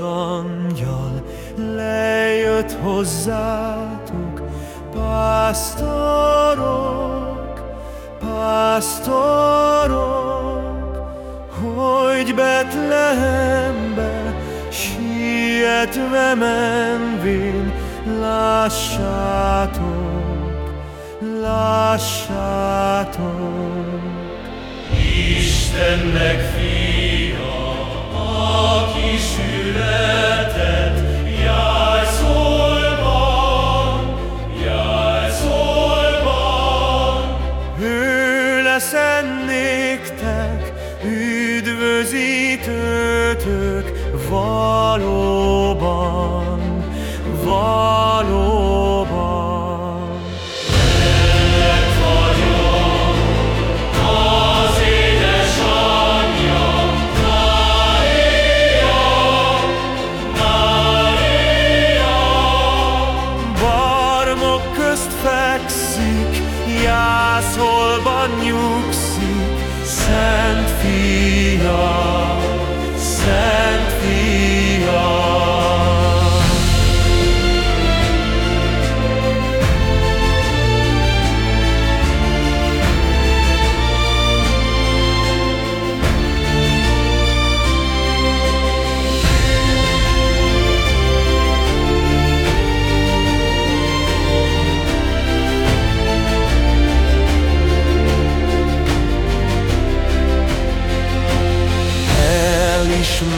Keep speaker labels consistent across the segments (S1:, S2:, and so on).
S1: angyal lejött hozzátok, pásztorok, pásztorok, hogy Betlehembe sietve menvén lássátok, lássátok.
S2: Istennek
S1: Lesz néktek, üdvözítőtök valóban, valóban. Közt fekszik, jászolban nyugszik, Szent Fia,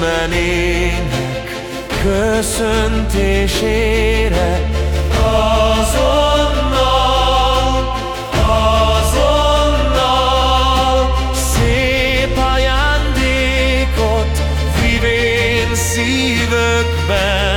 S1: Istenének köszöntésére azonnal, azonnal szép ajándékot vivén szívökben.